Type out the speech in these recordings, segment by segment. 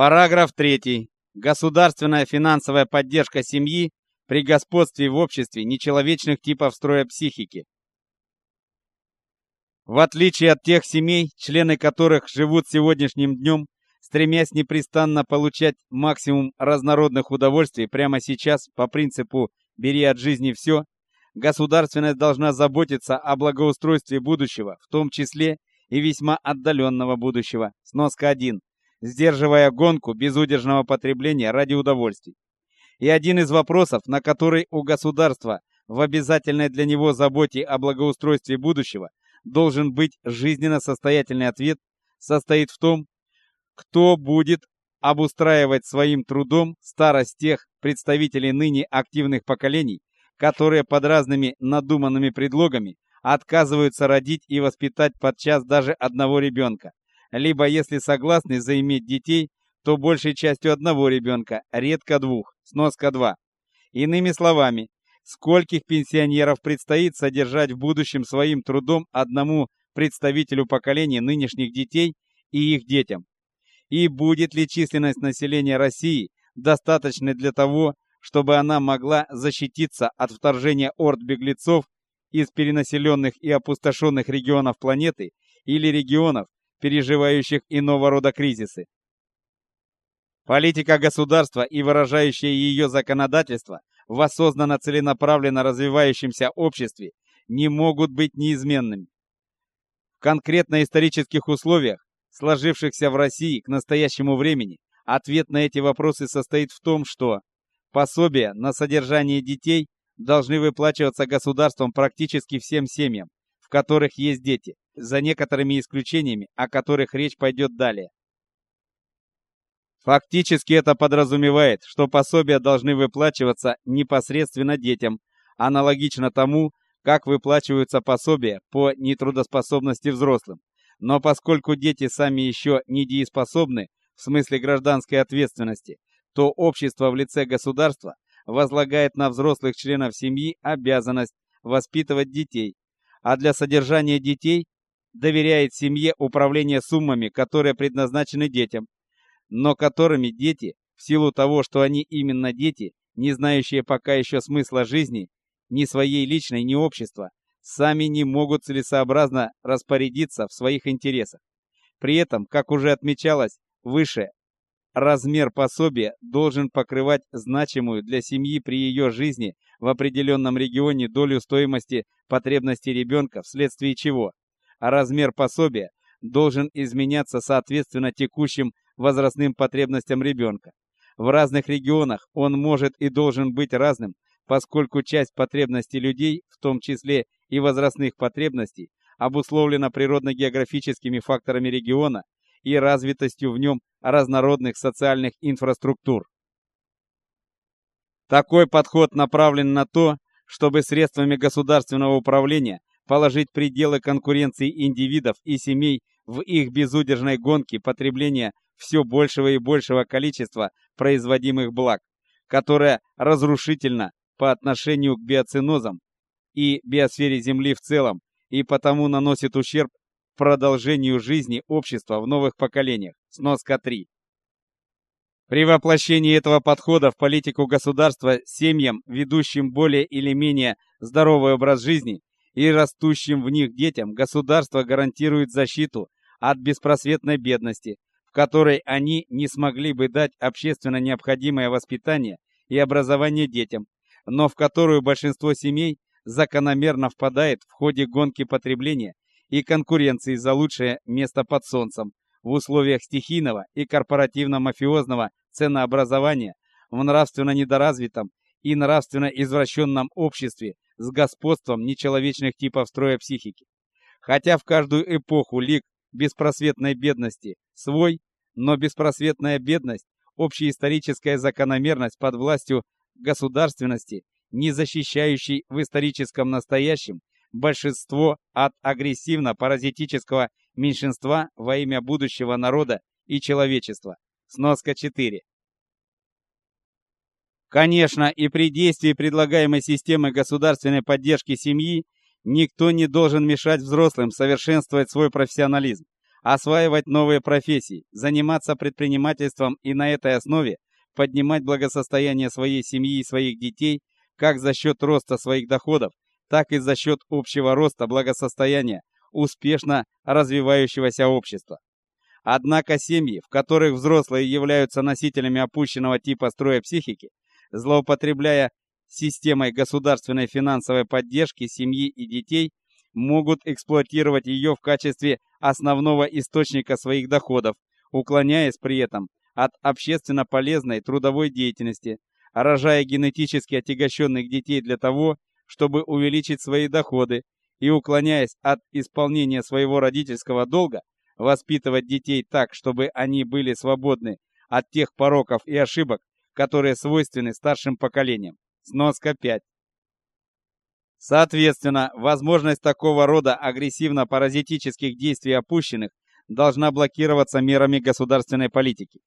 Параграф 3. Государственная финансовая поддержка семьи при господстве в обществе нечеловечных типов строя психики. В отличие от тех семей, члены которых живут сегодняшним днем, стремясь непрестанно получать максимум разнородных удовольствий прямо сейчас по принципу «бери от жизни все», государственность должна заботиться о благоустройстве будущего, в том числе и весьма отдаленного будущего. Сноска 1. Сдерживая гонку безудержного потребления ради удовольствий. И один из вопросов, на который у государства в обязательной для него заботе о благоустройстве будущего должен быть жизненно состоятельный ответ, состоит в том, кто будет обустраивать своим трудом старость тех представителей ныне активных поколений, которые под разными надуманными предлогами отказываются родить и воспитать подчас даже одного ребенка, либо если согласны заиметь детей, то большей частью одного ребенка, редко двух, сноска 2. Иными словами, скольких пенсионеров предстоит содержать в будущем своим трудом одному представителю поколения нынешних детей и их детям? И будет ли численность населения России достаточной для того, чтобы она могла защититься от вторжения орд беглецов из перенаселенных и опустошенных регионов планеты или регионов, переживающих иного рода кризисы. Политика государства и выражающее ее законодательство в осознанно целенаправленно развивающемся обществе не могут быть неизменными. В конкретно исторических условиях, сложившихся в России к настоящему времени, ответ на эти вопросы состоит в том, что пособия на содержание детей должны выплачиваться государством практически всем семьям, в которых есть дети, за некоторыми исключениями, о которых речь пойдет далее. Фактически это подразумевает, что пособия должны выплачиваться непосредственно детям, аналогично тому, как выплачиваются пособия по нетрудоспособности взрослым. Но поскольку дети сами еще не дееспособны в смысле гражданской ответственности, то общество в лице государства возлагает на взрослых членов семьи обязанность воспитывать детей, а для содержания детей доверяет семье управление суммами, которые предназначены детям, но которыми дети, в силу того, что они именно дети, не знающие пока еще смысла жизни, ни своей личной, ни общества, сами не могут целесообразно распорядиться в своих интересах. При этом, как уже отмечалось выше, размер пособия должен покрывать значимую для семьи при ее жизни в определенном регионе долю стоимости потребностей ребенка, вследствие чего а размер пособия должен изменяться соответственно текущим возрастным потребностям ребенка. В разных регионах он может и должен быть разным, поскольку часть потребностей людей, в том числе и возрастных потребностей, обусловлена природно-географическими факторами региона и развитостью в нем разнородных социальных инфраструктур. Такой подход направлен на то, чтобы средствами государственного управления положить пределы конкуренции индивидов и семей в их безудержной гонке потребления все большего и большего количества производимых благ, которая разрушительна по отношению к биоценозам и биосфере Земли в целом и потому наносит ущерб продолжению жизни общества в новых поколениях. Сноска 3. При воплощении этого подхода в политику государства семьям, ведущим более или менее здоровый образ жизни, и растущим в них детям государство гарантирует защиту от беспросветной бедности, в которой они не смогли бы дать общественно необходимое воспитание и образование детям, но в которую большинство семей закономерно впадает в ходе гонки потребления и конкуренции за лучшее место под солнцем в условиях стихийного и корпоративно-мафиозного ценообразования в нравственно недоразвитом и нравственно извращенном обществе с господством нечеловечных типов строя психики. Хотя в каждую эпоху лик беспросветной бедности свой, но беспросветная бедность общеисторическая закономерность под властью государственности, не защищающей в историческом настоящем большинство от агрессивно-паразитического меньшинства во имя будущего народа и человечества. Сноска 4. Конечно, и при действии предлагаемой системы государственной поддержки семьи никто не должен мешать взрослым совершенствовать свой профессионализм. осваивать новые профессии, заниматься предпринимательством и на этой основе поднимать благосостояние своей семьи и своих детей как за счет роста своих доходов, так и за счет общего роста благосостояния успешно развивающегося общества. Однако семьи, в которых взрослые являются носителями опущенного типа строя психики, злоупотребляя системой государственной финансовой поддержки семьи и детей, могут эксплуатировать ее в качестве основного источника своих доходов, уклоняясь при этом от общественно полезной трудовой деятельности, рожая генетически отягощенных детей для того, чтобы увеличить свои доходы и уклоняясь от исполнения своего родительского долга, воспитывать детей так, чтобы они были свободны от тех пороков и ошибок, которые свойственны старшим поколениям. Сноска 5. Соответственно, возможность такого рода агрессивно-паразитических действий опущенных должна блокироваться мерами государственной политики.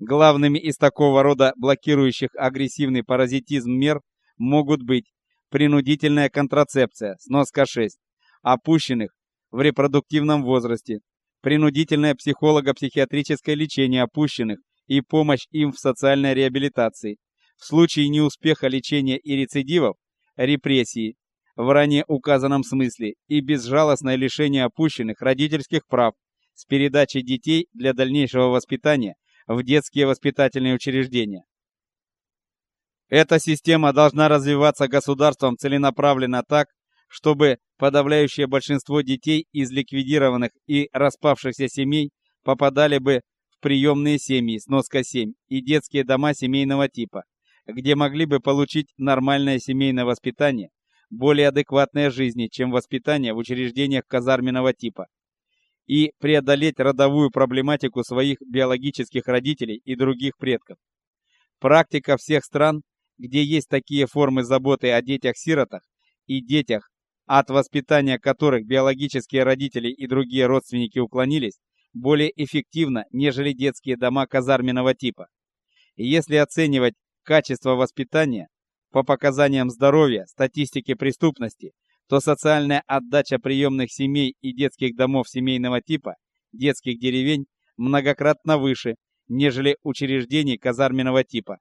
Главными из такого рода блокирующих агрессивный паразитизм мер могут быть принудительная контрацепция, сноска 6, опущенных в репродуктивном возрасте, принудительное психолого-психиатрическое лечение опущенных и помощь им в социальной реабилитации. В случае неуспеха лечения и рецидивов репрессии, в ранее указанном смысле и безжалостное лишение опущенных родительских прав с передачей детей для дальнейшего воспитания в детские воспитательные учреждения. Эта система должна развиваться государством целенаправленно так, чтобы подавляющее большинство детей из ликвидированных и распавшихся семей попадали бы приемные семьи сноска 7 и детские дома семейного типа, где могли бы получить нормальное семейное воспитание более адекватной жизни, чем воспитание в учреждениях казарменного типа, и преодолеть родовую проблематику своих биологических родителей и других предков. Практика всех стран, где есть такие формы заботы о детях-сиротах и детях, от воспитания которых биологические родители и другие родственники уклонились, более эффективно, нежели детские дома казарменного типа. И если оценивать качество воспитания, по показаниям здоровья, статистике преступности, то социальная отдача приемных семей и детских домов семейного типа, детских деревень, многократно выше, нежели учреждений казарменного типа.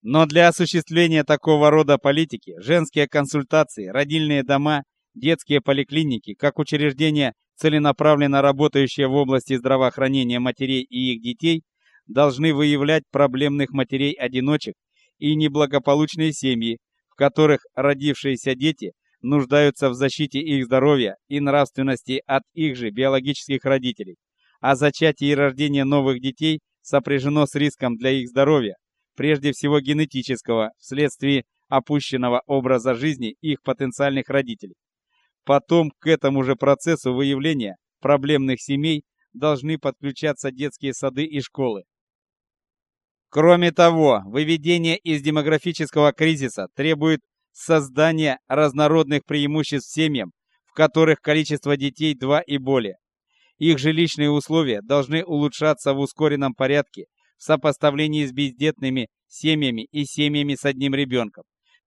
Но для осуществления такого рода политики женские консультации, родильные дома, детские поликлиники, как учреждения, целенаправленно работающие в области здравоохранения матерей и их детей, должны выявлять проблемных матерей-одиночек и неблагополучные семьи, в которых родившиеся дети нуждаются в защите их здоровья и нравственности от их же биологических родителей, а зачатие и рождение новых детей сопряжено с риском для их здоровья, прежде всего генетического, вследствие опущенного образа жизни их потенциальных родителей. Потом к этому же процессу выявления проблемных семей должны подключаться детские сады и школы, Кроме того, выведение из демографического кризиса требует создания разнородных преимуществ семьям, в которых количество детей два и более. Их жилищные условия должны улучшаться в ускоренном порядке в сопоставлении с бездетными семьями и семьями с одним ребенком.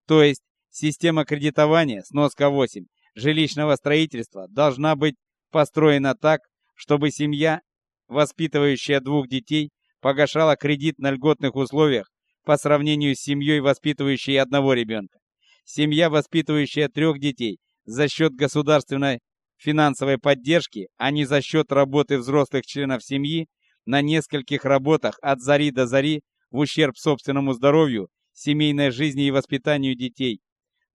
То есть система кредитования сноска 8 жилищного строительства должна быть построена так, чтобы семья, воспитывающая двух детей, погашала кредит на льготных условиях по сравнению с семьей, воспитывающей одного ребенка. Семья, воспитывающая трех детей за счет государственной финансовой поддержки, а не за счет работы взрослых членов семьи, на нескольких работах от зари до зари в ущерб собственному здоровью, семейной жизни и воспитанию детей,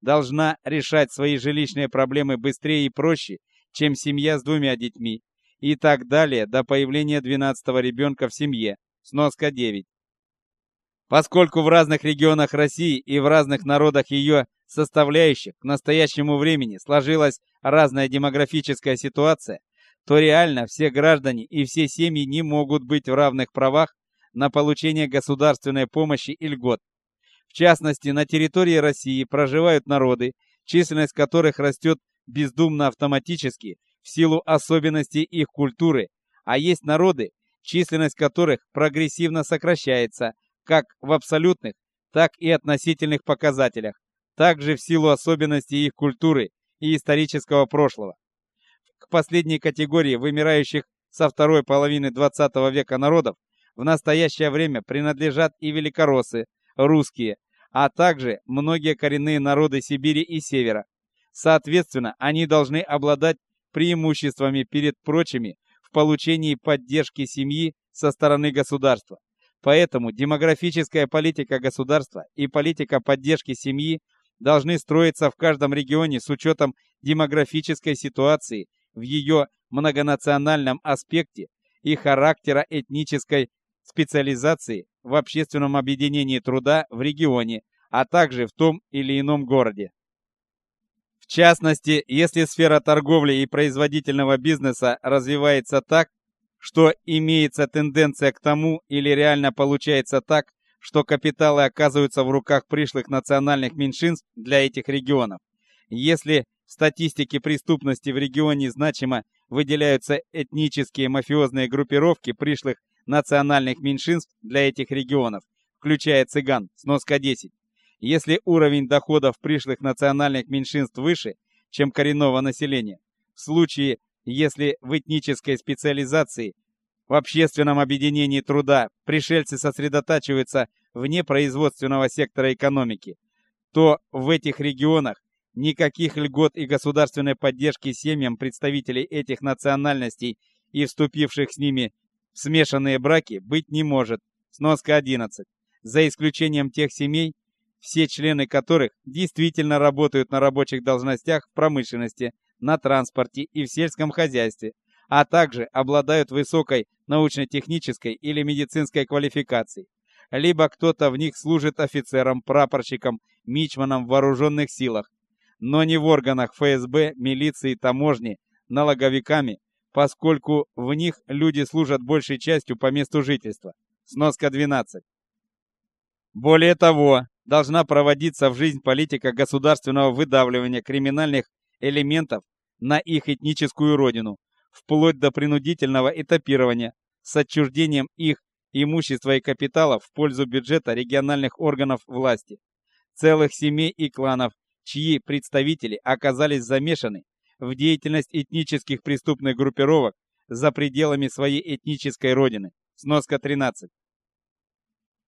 должна решать свои жилищные проблемы быстрее и проще, чем семья с двумя детьми, и так далее до появления 12-го ребенка в семье, Сноска 9. Поскольку в разных регионах России и в разных народах ее составляющих к настоящему времени сложилась разная демографическая ситуация, то реально все граждане и все семьи не могут быть в равных правах на получение государственной помощи и льгот. В частности, на территории России проживают народы, численность которых растет бездумно автоматически в силу особенностей их культуры, а есть народы, численность которых прогрессивно сокращается как в абсолютных, так и относительных показателях, также в силу особенностей их культуры и исторического прошлого. К последней категории вымирающих со второй половины 20 века народов в настоящее время принадлежат и великороссы, русские, а также многие коренные народы Сибири и Севера. Соответственно, они должны обладать преимуществами перед прочими в получении поддержки семьи со стороны государства. Поэтому демографическая политика государства и политика поддержки семьи должны строиться в каждом регионе с учетом демографической ситуации в ее многонациональном аспекте и характера этнической специализации в общественном объединении труда в регионе, а также в том или ином городе. В частности, если сфера торговли и производительного бизнеса развивается так, что имеется тенденция к тому или реально получается так, что капиталы оказываются в руках пришлых национальных меньшинств для этих регионов. Если в статистике преступности в регионе значимо выделяются этнические мафиозные группировки пришлых национальных меньшинств для этих регионов, включая цыган, сноска 10. Если уровень доходов пришлых национальных меньшинств выше, чем коренного населения, в случае, если в этнической специализации в общественном объединении труда пришельцы сосредотачиваются вне производственного сектора экономики, то в этих регионах никаких льгот и государственной поддержки семьям представителей этих национальностей и вступивших с ними смешанные браки быть не может. Сноска 11. За исключением тех семей, все члены которых действительно работают на рабочих должностях в промышленности, на транспорте и в сельском хозяйстве, а также обладают высокой научно-технической или медицинской квалификацией. Либо кто-то в них служит офицером, прапорщиком, мичманом в вооруженных силах, но не в органах ФСБ, милиции, таможни, налоговиками, поскольку в них люди служат большей частью по месту жительства. Сноска 12. Более того, должна проводиться в жизнь политика государственного выдавливания криминальных элементов на их этническую родину, вплоть до принудительного этапирования с отчуждением их имущества и капиталов в пользу бюджета региональных органов власти, целых семей и кланов, чьи представители оказались замешаны в деятельность этнических преступных группировок за пределами своей этнической родины. Сноска 13.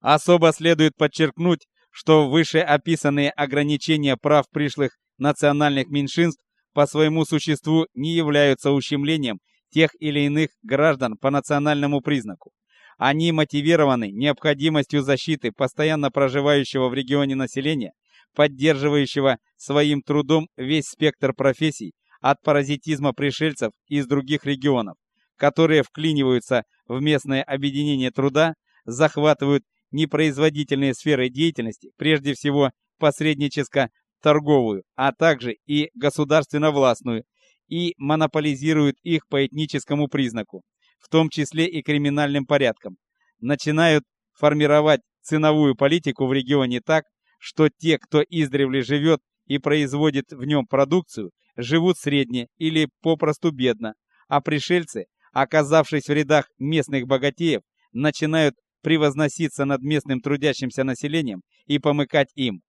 Особо следует подчеркнуть, что вышеописанные ограничения прав пришлых национальных меньшинств по своему существу не являются ущемлением тех или иных граждан по национальному признаку. Они мотивированы необходимостью защиты постоянно проживающего в регионе населения, поддерживающего своим трудом весь спектр профессий, от паразитизма пришельцев из других регионов, которые вклиниваются в местное объединение труда, захватывают непроизводительные сферы деятельности, прежде всего посредническо-торговую, а также и государственно-властную, и монополизируют их по этническому признаку, в том числе и криминальным порядком. Начинают формировать ценовую политику в регионе так, что те, кто издревле живет и производит в нем продукцию, живут средне или попросту бедно, а пришельцы, оказавшись в рядах местных богатеев, начинают превозноситься над местным трудящимся населением и помыкать им.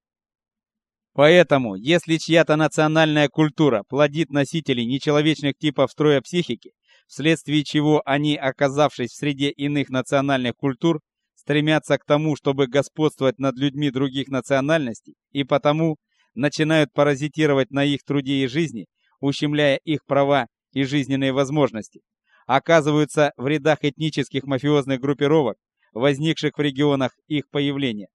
Поэтому, если чья-то национальная культура плодит носителей нечеловечных типов строя психики, вследствие чего они, оказавшись в среде иных национальных культур, стремятся к тому, чтобы господствовать над людьми других национальностей, и потому начинают паразитировать на их труде и жизни, ущемляя их права и жизненные возможности, оказываются в рядах этнических мафиозных группировок, возникших в регионах их появления,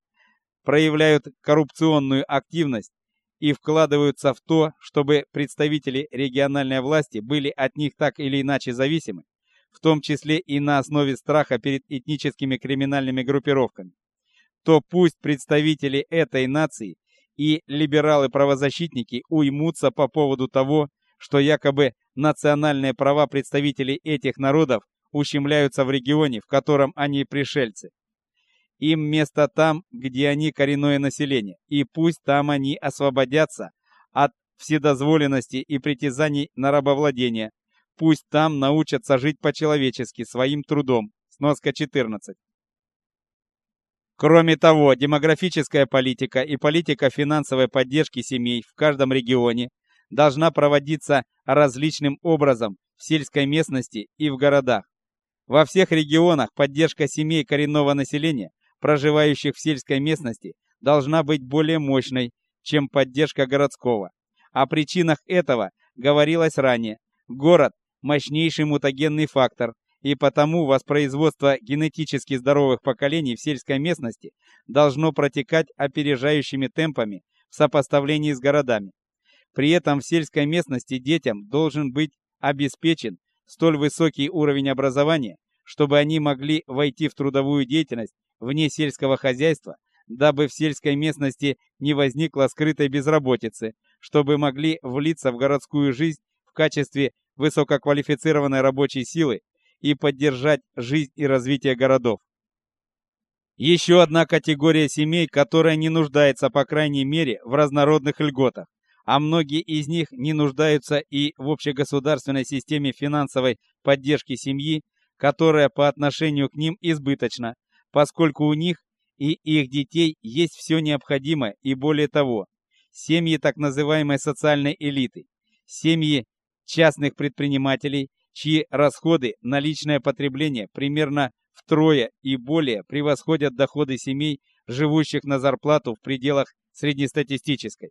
проявляют коррупционную активность и вкладываются в то, чтобы представители региональной власти были от них так или иначе зависимы, в том числе и на основе страха перед этническими криминальными группировками, то пусть представители этой нации и либералы-правозащитники уймутся по поводу того, что якобы национальные права представителей этих народов ущемляются в регионе, в котором они пришельцы. Им место там, где они коренное население, и пусть там они освободятся от вседозволенности и притязаний на рабовладение. Пусть там научатся жить по-человечески своим трудом. Сноска 14. Кроме того, демографическая политика и политика финансовой поддержки семей в каждом регионе должна проводиться различным образом в сельской местности и в городах. Во всех регионах поддержка семей коренного населения, проживающих в сельской местности, должна быть более мощной, чем поддержка городского. О причинах этого говорилось ранее. Город мощнейший мутагенный фактор, и потому воспроизводство генетически здоровых поколений в сельской местности должно протекать опережающими темпами в сопоставлении с городами. При этом в сельской местности детям должен быть обеспечен столь высокий уровень образования, чтобы они могли войти в трудовую деятельность вне сельского хозяйства, дабы в сельской местности не возникло скрытой безработицы, чтобы могли влиться в городскую жизнь в качестве высококвалифицированной рабочей силы и поддержать жизнь и развитие городов. Еще одна категория семей, которая не нуждается, по крайней мере, в разнородных льготах, а многие из них не нуждаются и в общегосударственной системе финансовой поддержки семьи, которая по отношению к ним избыточна, поскольку у них и их детей есть все необходимое и более того, семьи так называемой социальной элиты, семьи частных предпринимателей, чьи расходы на личное потребление примерно втрое и более превосходят доходы семей, живущих на зарплату в пределах среднестатистической,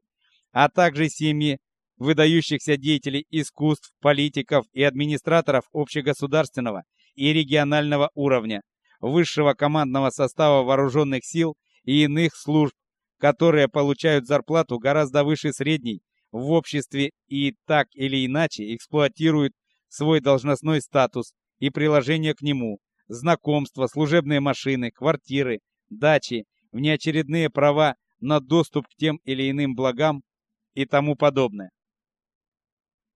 а также семьи выдающихся деятелей искусств, политиков и администраторов общегосударственного и регионального уровня, высшего командного состава вооруженных сил и иных служб, которые получают зарплату гораздо выше средней в обществе и так или иначе эксплуатируют свой должностной статус и приложение к нему, знакомства, служебные машины, квартиры, дачи, внеочередные права на доступ к тем или иным благам и тому подобное.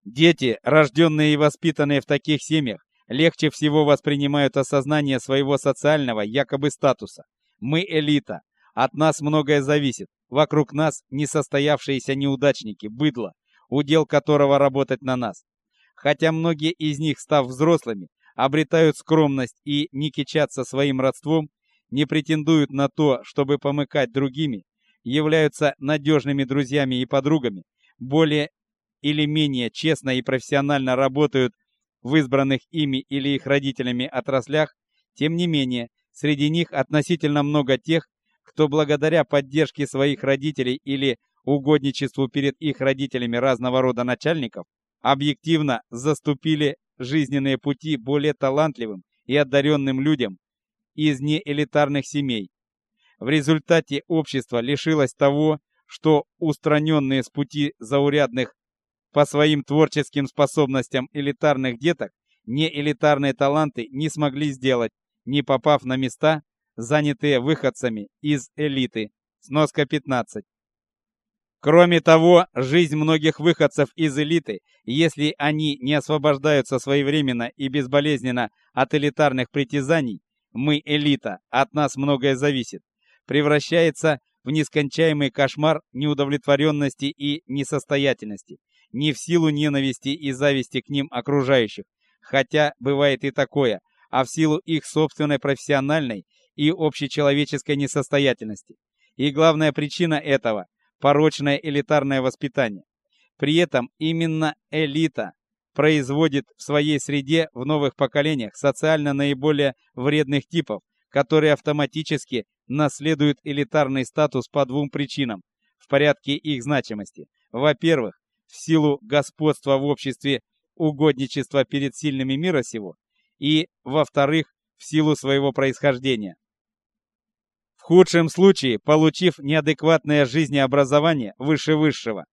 Дети, рожденные и воспитанные в таких семьях, легче всего воспринимают осознание своего социального якобы статуса. Мы элита, от нас многое зависит. Вокруг нас несостоявшиеся неудачники, быдло, удел которого работать на нас. Хотя многие из них, став взрослыми, обретают скромность и не кичатся своим родством, не претендуют на то, чтобы помыкать другими, являются надежными друзьями и подругами, более или менее честно и профессионально работают в избранных ими или их родителями отраслях, тем не менее, среди них относительно много тех, кто благодаря поддержке своих родителей или угодничеству перед их родителями разного рода начальников объективно заступили жизненные пути более талантливым и одаренным людям из неэлитарных семей. В результате общество лишилось того, что устраненные с пути заурядных по своим творческим способностям элитарных деток неэлитарные таланты не смогли сделать, не попав на места, занятые выходцами из элиты. Сноска 15. Кроме того, жизнь многих выходцев из элиты, если они не освобождаются своевременно и безболезненно от элитарных притязаний, мы элита, от нас многое зависит, превращается в нескончаемый кошмар неудовлетворенности и несостоятельности, не в силу ненависти и зависти к ним окружающих, хотя бывает и такое, а в силу их собственной профессиональной и общечеловеческой несостоятельности. И главная причина этого порочное элитарное воспитание. При этом именно элита производит в своей среде в новых поколениях социально наиболее вредных типов, которые автоматически наследуют элитарный статус по двум причинам в порядке их значимости. Во-первых, в силу господства в обществе угодничества перед сильными мира сего, и, во-вторых, в силу своего происхождения худшем случае получив неадекватное жизнеобразование выше высшего,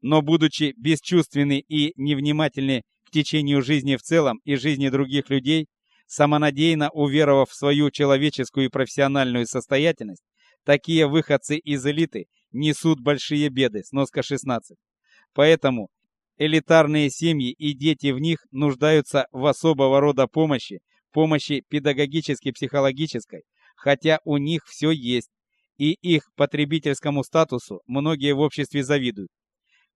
но будучи бесчувственны и невнимательны к течению жизни в целом и жизни других людей, самонадеянно уверовав в свою человеческую и профессиональную состоятельность, такие выходцы из элиты несут большие беды. Сноска 16. Поэтому элитарные семьи и дети в них нуждаются в особого рода помощи, помощи педагогически-психологической, хотя у них все есть, и их потребительскому статусу многие в обществе завидуют.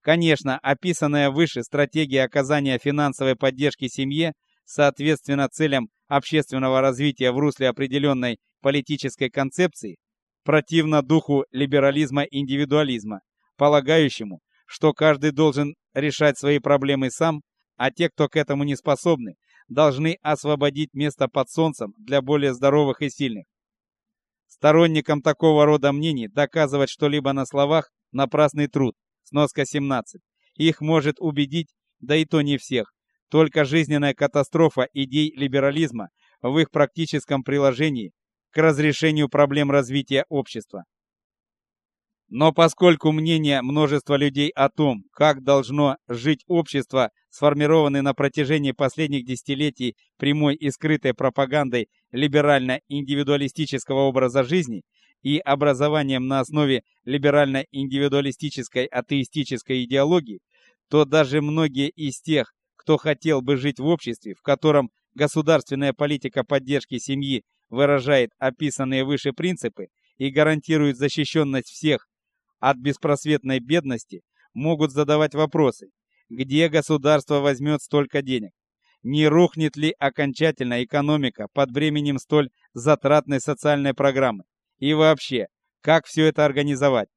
Конечно, описанная выше стратегия оказания финансовой поддержки семье, соответственно целям общественного развития в русле определенной политической концепции, противна духу либерализма и индивидуализма, полагающему, что каждый должен решать свои проблемы сам, а те, кто к этому не способны, должны освободить место под солнцем для более здоровых и сильных. Сторонникам такого рода мнений доказывать что-либо на словах напрасный труд. Сноска 17. Их может убедить, да и то не всех, только жизненная катастрофа идей либерализма в их практическом приложении к разрешению проблем развития общества. Но поскольку мнения множества людей о том, как должно жить общество, сформированы на протяжении последних десятилетий прямой и скрытой пропагандой либерально-индивидуалистического образа жизни и образованием на основе либерально-индивидуалистической атеистической идеологии, то даже многие из тех, кто хотел бы жить в обществе, в котором государственная политика поддержки семьи выражает описанные выше принципы и гарантирует защищенность всех от беспросветной бедности, могут задавать вопросы: где государство возьмет столько денег? Не рухнет ли окончательно экономика под бременем столь затратной социальной программы? И вообще, как все это организовать?